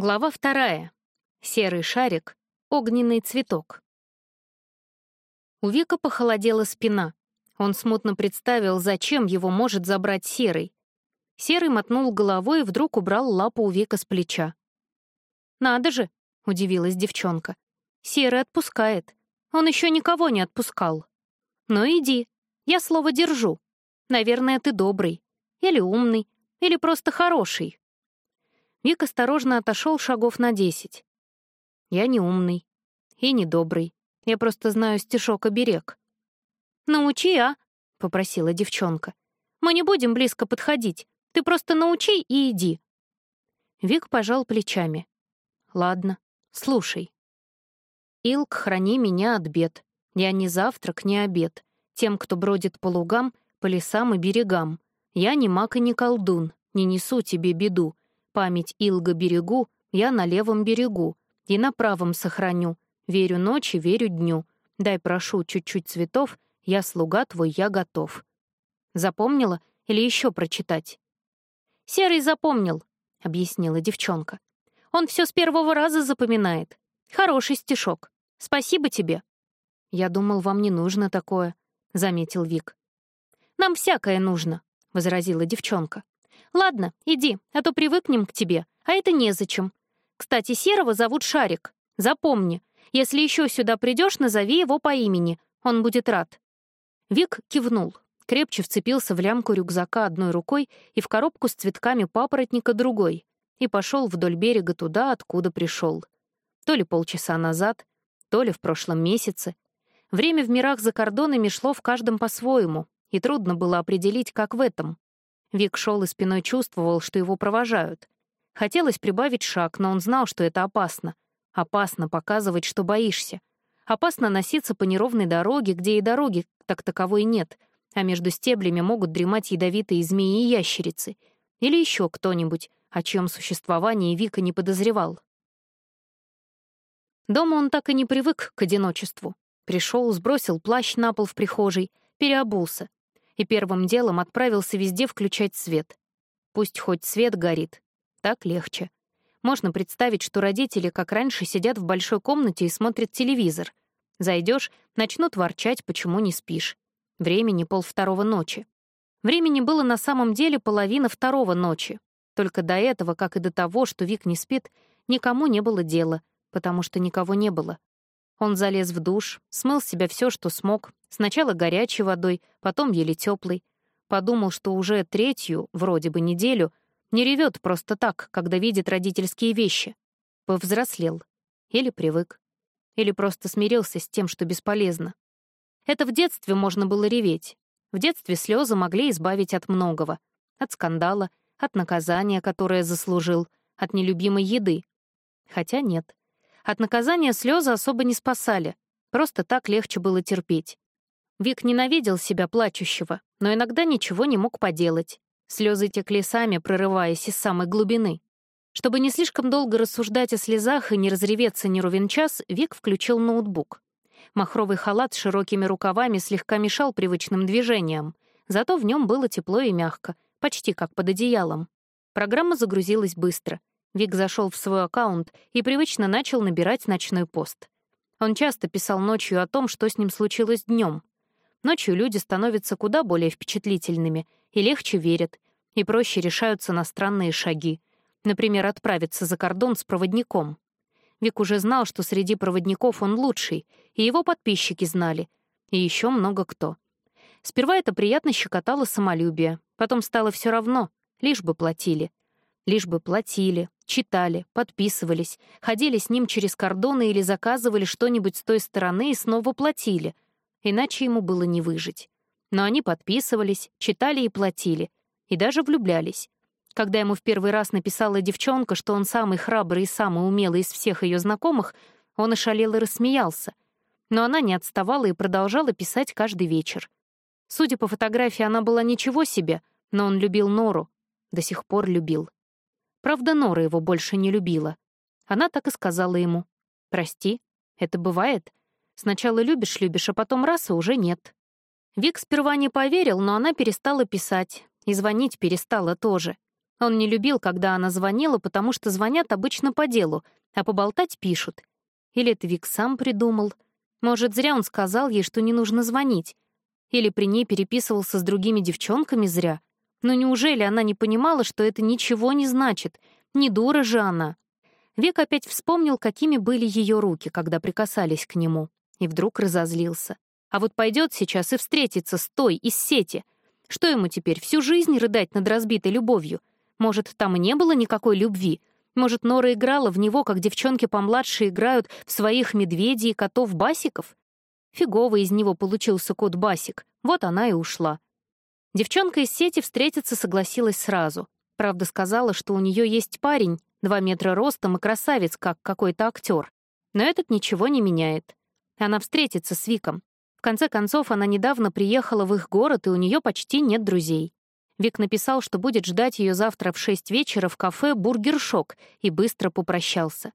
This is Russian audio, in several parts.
Глава вторая. Серый шарик, огненный цветок. У Вика похолодела спина. Он смутно представил, зачем его может забрать Серый. Серый мотнул головой и вдруг убрал лапу у Вика с плеча. «Надо же!» — удивилась девчонка. «Серый отпускает. Он еще никого не отпускал. Ну иди, я слово держу. Наверное, ты добрый. Или умный. Или просто хороший». Вик осторожно отошел шагов на десять. «Я не умный и не добрый. Я просто знаю стишок-оберег». «Научи, а?» — попросила девчонка. «Мы не будем близко подходить. Ты просто научи и иди». Вик пожал плечами. «Ладно, слушай. Илк, храни меня от бед. Я не завтрак, не обед. Тем, кто бродит по лугам, по лесам и берегам. Я не маг и не колдун, не несу тебе беду. Память Илга берегу, я на левом берегу, и на правом сохраню. Верю ночи, верю дню. Дай, прошу, чуть-чуть цветов, я слуга твой, я готов. Запомнила или еще прочитать? «Серый запомнил», — объяснила девчонка. «Он все с первого раза запоминает. Хороший стишок. Спасибо тебе». «Я думал, вам не нужно такое», — заметил Вик. «Нам всякое нужно», — возразила девчонка. Ладно, иди, а то привыкнем к тебе, а это незачем. Кстати, Серого зовут Шарик. Запомни, если еще сюда придешь, назови его по имени, он будет рад». Вик кивнул, крепче вцепился в лямку рюкзака одной рукой и в коробку с цветками папоротника другой и пошел вдоль берега туда, откуда пришел. То ли полчаса назад, то ли в прошлом месяце. Время в мирах за кордонами шло в каждом по-своему, и трудно было определить, как в этом. Вик шел и спиной чувствовал, что его провожают. Хотелось прибавить шаг, но он знал, что это опасно. Опасно показывать, что боишься. Опасно носиться по неровной дороге, где и дороги так таковой нет, а между стеблями могут дремать ядовитые змеи и ящерицы. Или еще кто-нибудь, о чьем существовании Вика не подозревал. Дома он так и не привык к одиночеству. Пришел, сбросил плащ на пол в прихожей, переобулся и первым делом отправился везде включать свет. Пусть хоть свет горит. Так легче. Можно представить, что родители, как раньше, сидят в большой комнате и смотрят телевизор. Зайдешь, начнут ворчать, почему не спишь. Времени полвторого ночи. Времени было на самом деле половина второго ночи. Только до этого, как и до того, что Вик не спит, никому не было дела, потому что никого не было. Он залез в душ, смыл с себя все, что смог, сначала горячей водой, потом еле теплой. Подумал, что уже третью, вроде бы неделю, не ревет просто так, когда видит родительские вещи. Повзрослел. Или привык. Или просто смирился с тем, что бесполезно. Это в детстве можно было реветь. В детстве слезы могли избавить от многого. От скандала, от наказания, которое заслужил, от нелюбимой еды. Хотя нет. От наказания слезы особо не спасали, просто так легче было терпеть. Вик ненавидел себя плачущего, но иногда ничего не мог поделать. Слезы текли сами, прорываясь из самой глубины. Чтобы не слишком долго рассуждать о слезах и не разреветься ни ровен час, Вик включил ноутбук. Махровый халат с широкими рукавами слегка мешал привычным движениям, зато в нем было тепло и мягко, почти как под одеялом. Программа загрузилась быстро. Вик зашел в свой аккаунт и привычно начал набирать ночной пост. Он часто писал ночью о том, что с ним случилось днем. Ночью люди становятся куда более впечатлительными и легче верят, и проще решаются на странные шаги. Например, отправиться за кордон с проводником. Вик уже знал, что среди проводников он лучший, и его подписчики знали, и еще много кто. Сперва это приятно щекотало самолюбие, потом стало все равно, лишь бы платили. Лишь бы платили, читали, подписывались, ходили с ним через кордоны или заказывали что-нибудь с той стороны и снова платили. Иначе ему было не выжить. Но они подписывались, читали и платили. И даже влюблялись. Когда ему в первый раз написала девчонка, что он самый храбрый и самый умелый из всех ее знакомых, он ошалел и рассмеялся. Но она не отставала и продолжала писать каждый вечер. Судя по фотографии, она была ничего себе, но он любил Нору. До сих пор любил. Правда, Нора его больше не любила. Она так и сказала ему. «Прости, это бывает. Сначала любишь-любишь, а потом раз — и уже нет». Вик сперва не поверил, но она перестала писать. И звонить перестала тоже. Он не любил, когда она звонила, потому что звонят обычно по делу, а поболтать пишут. Или это Вик сам придумал. Может, зря он сказал ей, что не нужно звонить. Или при ней переписывался с другими девчонками зря. Но неужели она не понимала, что это ничего не значит? Не дура же она. Вик опять вспомнил, какими были ее руки, когда прикасались к нему, и вдруг разозлился. А вот пойдет сейчас и встретится с той из сети. Что ему теперь, всю жизнь рыдать над разбитой любовью? Может, там и не было никакой любви? Может, Нора играла в него, как девчонки помладше играют в своих медведей и котов-басиков? Фиговый из него получился кот-басик. Вот она и ушла. Девчонка из сети встретиться согласилась сразу. Правда, сказала, что у нее есть парень, два метра ростом и красавец, как какой-то актер. Но этот ничего не меняет. Она встретится с Виком. В конце концов, она недавно приехала в их город, и у нее почти нет друзей. Вик написал, что будет ждать ее завтра в шесть вечера в кафе «Бургершок» и быстро попрощался.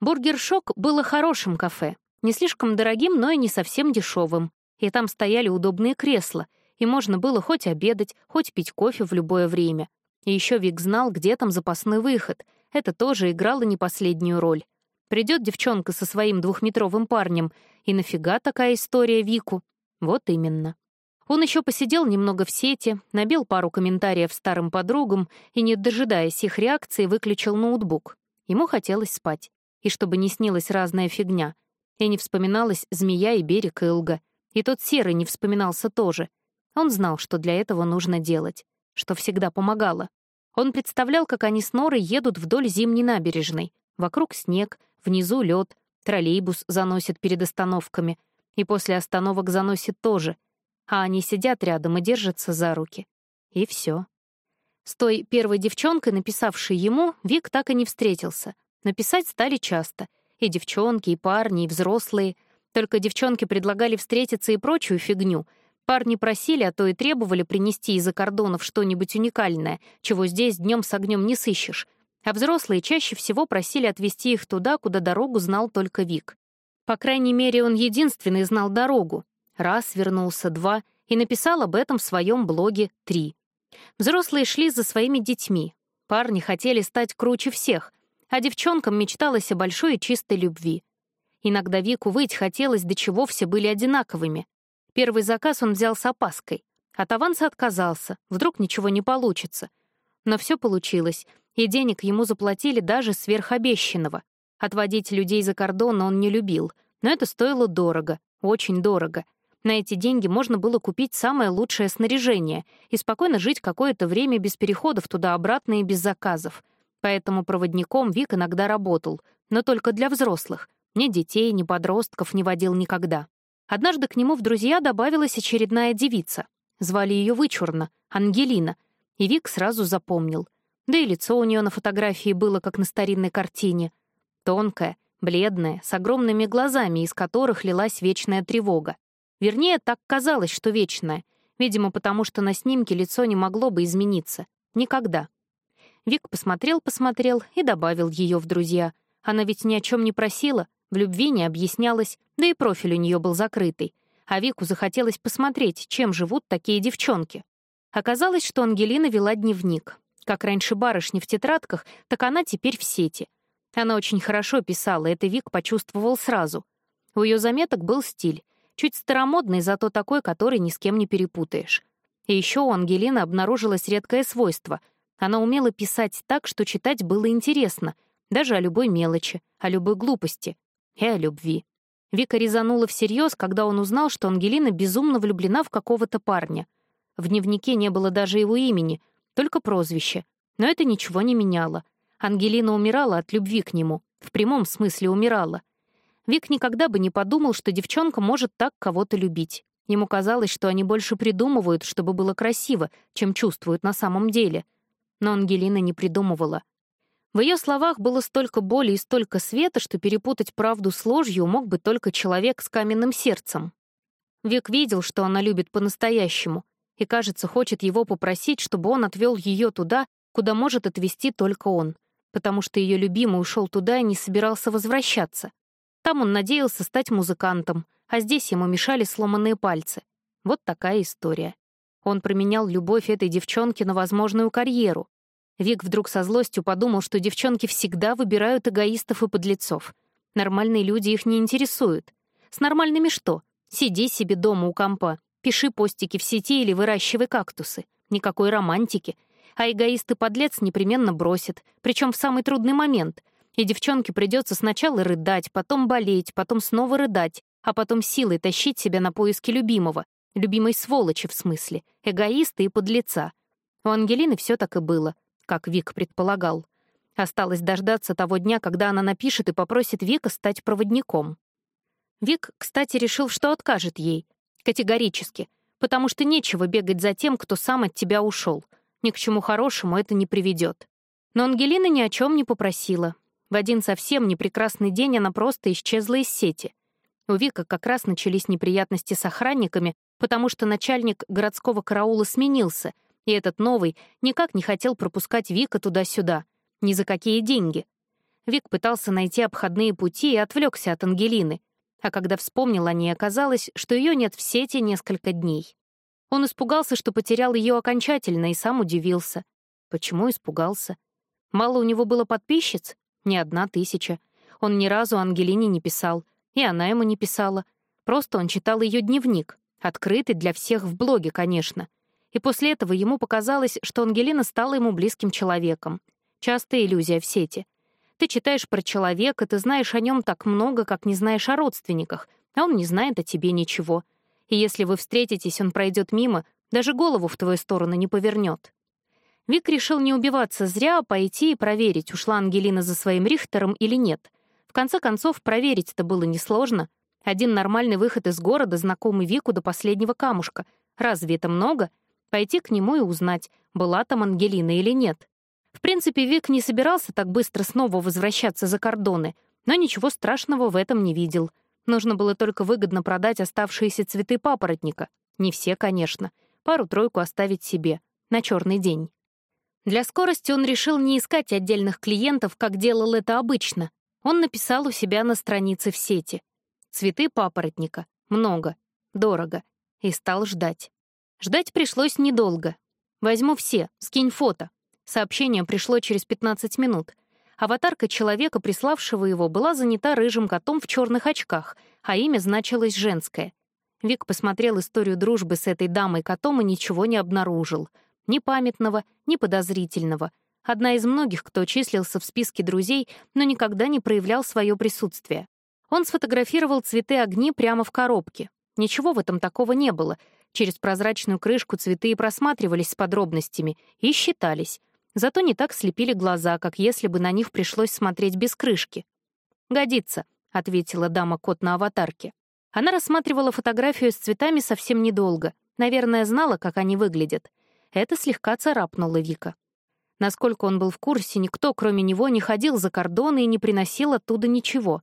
«Бургершок» было хорошим кафе, не слишком дорогим, но и не совсем дешевым. И там стояли удобные кресла, и можно было хоть обедать, хоть пить кофе в любое время. И еще Вик знал, где там запасной выход. Это тоже играло не последнюю роль. Придет девчонка со своим двухметровым парнем, и нафига такая история Вику? Вот именно. Он еще посидел немного в сети, набил пару комментариев старым подругам и, не дожидаясь их реакции, выключил ноутбук. Ему хотелось спать. И чтобы не снилась разная фигня. И не вспоминалась змея и берег Илга. И тот серый не вспоминался тоже. Он знал, что для этого нужно делать. Что всегда помогало. Он представлял, как они с Норой едут вдоль зимней набережной. Вокруг снег, внизу лед, троллейбус заносит перед остановками. И после остановок заносит тоже — а они сидят рядом и держатся за руки. И все. С той первой девчонкой, написавшей ему, Вик так и не встретился. Написать стали часто. И девчонки, и парни, и взрослые. Только девчонки предлагали встретиться и прочую фигню. Парни просили, а то и требовали принести из-за кордонов что-нибудь уникальное, чего здесь днем с огнем не сыщешь. А взрослые чаще всего просили отвезти их туда, куда дорогу знал только Вик. По крайней мере, он единственный знал дорогу, Раз вернулся, два, и написал об этом в своем блоге три. Взрослые шли за своими детьми. Парни хотели стать круче всех, а девчонкам мечталось о большой и чистой любви. Иногда Вику выть хотелось, до чего все были одинаковыми. Первый заказ он взял с опаской. От аванса отказался, вдруг ничего не получится. Но все получилось, и денег ему заплатили даже сверхобещанного. Отводить людей за кордон он не любил, но это стоило дорого, очень дорого — на эти деньги можно было купить самое лучшее снаряжение и спокойно жить какое-то время без переходов туда-обратно и без заказов. Поэтому проводником Вик иногда работал, но только для взрослых. Ни детей, ни подростков не водил никогда. Однажды к нему в друзья добавилась очередная девица. Звали ее вычурно — Ангелина. И Вик сразу запомнил. Да и лицо у нее на фотографии было, как на старинной картине. Тонкое, бледное, с огромными глазами, из которых лилась вечная тревога. Вернее, так казалось, что вечное. Видимо, потому что на снимке лицо не могло бы измениться. Никогда. Вик посмотрел-посмотрел и добавил ее в друзья. Она ведь ни о чем не просила, в любви не объяснялась, да и профиль у нее был закрытый. А Вику захотелось посмотреть, чем живут такие девчонки. Оказалось, что Ангелина вела дневник. Как раньше барышни в тетрадках, так она теперь в сети. Она очень хорошо писала, это Вик почувствовал сразу. У ее заметок был стиль. Чуть старомодный, зато такой, который ни с кем не перепутаешь. И еще у Ангелины обнаружилось редкое свойство. Она умела писать так, что читать было интересно, даже о любой мелочи, о любой глупости и о любви. Вика резанула всерьез, когда он узнал, что Ангелина безумно влюблена в какого-то парня. В дневнике не было даже его имени, только прозвище. Но это ничего не меняло. Ангелина умирала от любви к нему, в прямом смысле умирала. Вик никогда бы не подумал, что девчонка может так кого-то любить. Ему казалось, что они больше придумывают, чтобы было красиво, чем чувствуют на самом деле. Но Ангелина не придумывала. В ее словах было столько боли и столько света, что перепутать правду с ложью мог бы только человек с каменным сердцем. Вик видел, что она любит по-настоящему, и, кажется, хочет его попросить, чтобы он отвел ее туда, куда может отвезти только он, потому что ее любимый ушел туда и не собирался возвращаться. Там он надеялся стать музыкантом, а здесь ему мешали сломанные пальцы. Вот такая история. Он променял любовь этой девчонки на возможную карьеру. Вик вдруг со злостью подумал, что девчонки всегда выбирают эгоистов и подлецов. Нормальные люди их не интересуют. С нормальными что? Сиди себе дома у компа, пиши постики в сети или выращивай кактусы. Никакой романтики. А эгоист и подлец непременно бросит, причем в самый трудный момент. И девчонке придется сначала рыдать, потом болеть, потом снова рыдать, а потом силой тащить себя на поиски любимого. Любимой сволочи, в смысле. Эгоиста и подлеца. У Ангелины все так и было, как Вик предполагал. Осталось дождаться того дня, когда она напишет и попросит Вика стать проводником. Вик, кстати, решил, что откажет ей. Категорически. Потому что нечего бегать за тем, кто сам от тебя ушел. Ни к чему хорошему это не приведет. Но Ангелина ни о чем не попросила. В один совсем непрекрасный день она просто исчезла из сети. У Вика как раз начались неприятности с охранниками, потому что начальник городского караула сменился, и этот новый никак не хотел пропускать Вика туда-сюда. Ни за какие деньги. Вик пытался найти обходные пути и отвлекся от Ангелины. А когда вспомнил о ней, оказалось, что ее нет в сети несколько дней. Он испугался, что потерял ее окончательно, и сам удивился. Почему испугался? Мало у него было подписчиц? Не одна тысяча. Он ни разу Ангелине не писал, и она ему не писала. Просто он читал ее дневник, открытый для всех в блоге, конечно. И после этого ему показалось, что Ангелина стала ему близким человеком. Частая иллюзия в сети. Ты читаешь про человека, ты знаешь о нем так много, как не знаешь о родственниках, а он не знает о тебе ничего. И если вы встретитесь, он пройдет мимо, даже голову в твою сторону не повернет. Вик решил не убиваться зря, а пойти и проверить, ушла Ангелина за своим Рихтером или нет. В конце концов, проверить это было несложно. Один нормальный выход из города, знакомый Вику до последнего камушка. Разве это много? Пойти к нему и узнать, была там Ангелина или нет. В принципе, Вик не собирался так быстро снова возвращаться за кордоны, но ничего страшного в этом не видел. Нужно было только выгодно продать оставшиеся цветы папоротника. Не все, конечно. Пару-тройку оставить себе. На черный день. Для скорости он решил не искать отдельных клиентов, как делал это обычно. Он написал у себя на странице в сети. Цветы папоротника. Много. Дорого. И стал ждать. Ждать пришлось недолго. Возьму все, скинь фото, Сообщение пришло через 15 минут. Аватарка человека, приславшего его, была занята рыжим котом в черных очках, а имя значилось женское. Вик посмотрел историю дружбы с этой дамой-котом и ничего не обнаружил. Ни памятного, ни подозрительного. Одна из многих, кто числился в списке друзей, но никогда не проявлял свое присутствие. Он сфотографировал цветы огни прямо в коробке. Ничего в этом такого не было. Через прозрачную крышку цветы и просматривались с подробностями и считались. Зато не так слепили глаза, как если бы на них пришлось смотреть без крышки. «Годится», — ответила дама-кот на аватарке. Она рассматривала фотографию с цветами совсем недолго. Наверное, знала, как они выглядят. Это слегка царапнуло Вика. Насколько он был в курсе, никто, кроме него, не ходил за кордоны и не приносил оттуда ничего.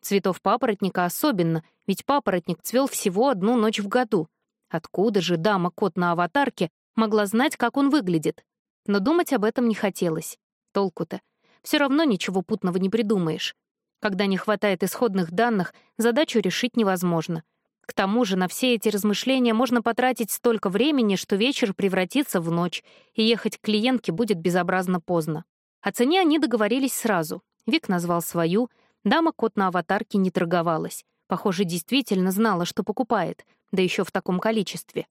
Цветов папоротника особенно, ведь папоротник цвел всего одну ночь в году. Откуда же дама-кот на аватарке могла знать, как он выглядит? Но думать об этом не хотелось. Толку-то. Все равно ничего путного не придумаешь. Когда не хватает исходных данных, задачу решить невозможно. К тому же на все эти размышления можно потратить столько времени, что вечер превратится в ночь, и ехать к клиентке будет безобразно поздно. О цене они договорились сразу. Вик назвал свою, дама кот на аватарке не торговалась. Похоже, действительно знала, что покупает, да еще в таком количестве.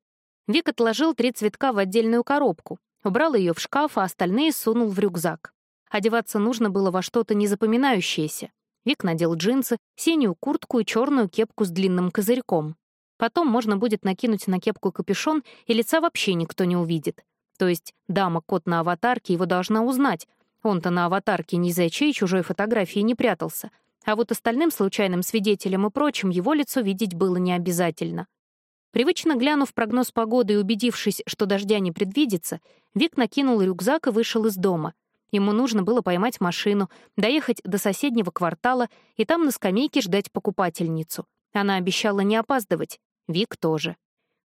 Вик отложил три цветка в отдельную коробку, Убрал ее в шкаф, а остальные сунул в рюкзак. Одеваться нужно было во что-то незапоминающееся. Вик надел джинсы, синюю куртку и черную кепку с длинным козырьком. Потом можно будет накинуть на кепку капюшон, и лица вообще никто не увидит. То есть дама-кот на аватарке его должна узнать. Он-то на аватарке ни за чьей чужой фотографии не прятался. А вот остальным случайным свидетелям и прочим его лицо видеть было не обязательно. Привычно глянув прогноз погоды и убедившись, что дождя не предвидится, Вик накинул рюкзак и вышел из дома. Ему нужно было поймать машину, доехать до соседнего квартала и там на скамейке ждать покупательницу. Она обещала не опаздывать. Вик тоже.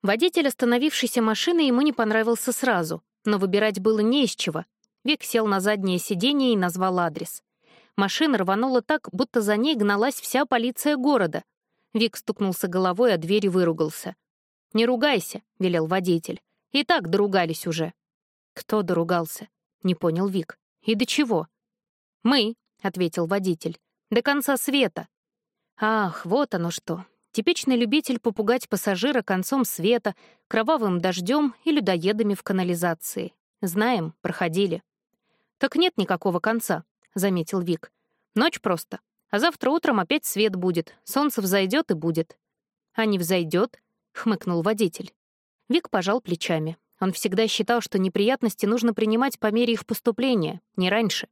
Водитель остановившейся машины ему не понравился сразу, но выбирать было не из чего. Вик сел на заднее сиденье и назвал адрес. Машина рванула так, будто за ней гналась вся полиция города. Вик стукнулся головой, а дверь выругался. «Не ругайся», — велел водитель. «И так доругались уже». Кто доругался? не понял Вик. «И до чего?» «Мы», — ответил водитель, — «до конца света». Ах, вот оно что. Типичный любитель попугать пассажира концом света, кровавым дождем и людоедами в канализации. Знаем, проходили. «Так нет никакого конца», — заметил Вик. «Ночь просто. А завтра утром опять свет будет, солнце взойдет и будет». «А не взойдет?» — хмыкнул водитель. Вик пожал плечами. Он всегда считал, что неприятности нужно принимать по мере их поступления, не раньше.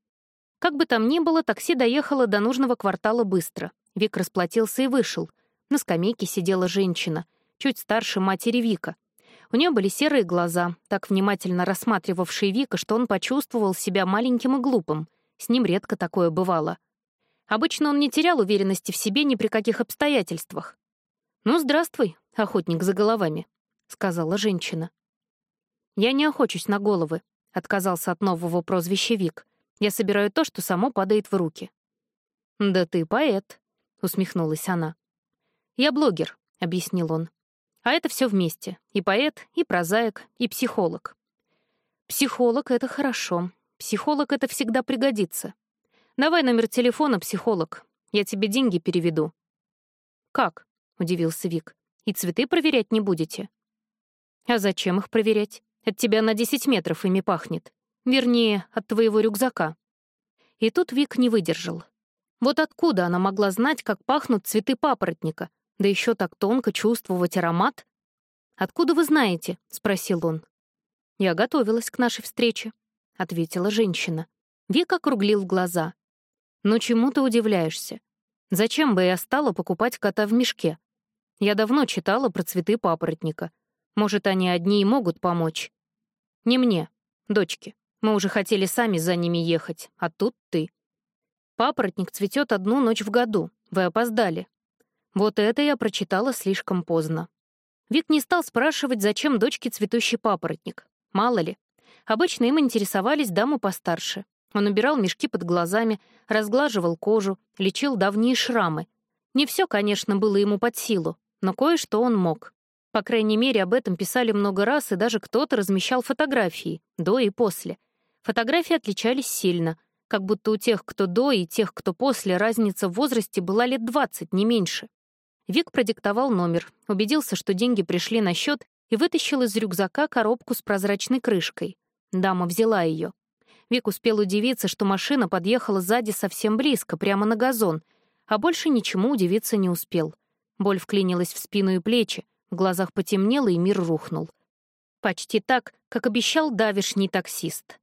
Как бы там ни было, такси доехало до нужного квартала быстро. Вик расплатился и вышел. На скамейке сидела женщина, чуть старше матери Вика. У нее были серые глаза, так внимательно рассматривавшие Вика, что он почувствовал себя маленьким и глупым. С ним редко такое бывало. Обычно он не терял уверенности в себе ни при каких обстоятельствах. «Ну, здравствуй, охотник за головами», — сказала женщина. «Я не охочусь на головы», — отказался от нового прозвища Вик. «Я собираю то, что само падает в руки». «Да ты поэт», — усмехнулась она. «Я блогер», — объяснил он. «А это все вместе. И поэт, и прозаик, и психолог». «Психолог — это хорошо. Психолог — это всегда пригодится. Давай номер телефона, психолог. Я тебе деньги переведу». «Как?» — удивился Вик. «И цветы проверять не будете?» «А зачем их проверять? От тебя на 10 метров ими пахнет. Вернее, от твоего рюкзака». И тут Вик не выдержал. Вот откуда она могла знать, как пахнут цветы папоротника, да еще так тонко чувствовать аромат? «Откуда вы знаете?» — спросил он. «Я готовилась к нашей встрече», — ответила женщина. Вик округлил глаза. «Ну чему ты удивляешься? Зачем бы я стала покупать кота в мешке? Я давно читала про цветы папоротника. Может, они одни и могут помочь. Не мне, дочке. Мы уже хотели сами за ними ехать, а тут ты. Папоротник цветет одну ночь в году. Вы опоздали. Вот это я прочитала слишком поздно. Вик не стал спрашивать, зачем дочке цветущий папоротник. Мало ли. Обычно им интересовались дамы постарше. Он убирал мешки под глазами, разглаживал кожу, лечил давние шрамы. Не все, конечно, было ему под силу, но кое-что он мог. По крайней мере, об этом писали много раз, и даже кто-то размещал фотографии, до и после. Фотографии отличались сильно, как будто у тех, кто до, и тех, кто после, разница в возрасте была лет 20, не меньше. Вик продиктовал номер, убедился, что деньги пришли на счет, и вытащил из рюкзака коробку с прозрачной крышкой. Дама взяла ее. Вик успел удивиться, что машина подъехала сзади совсем близко, прямо на газон, а больше ничему удивиться не успел. Боль вклинилась в спину и плечи, в глазах потемнело, и мир рухнул. Почти так, как обещал давишний таксист.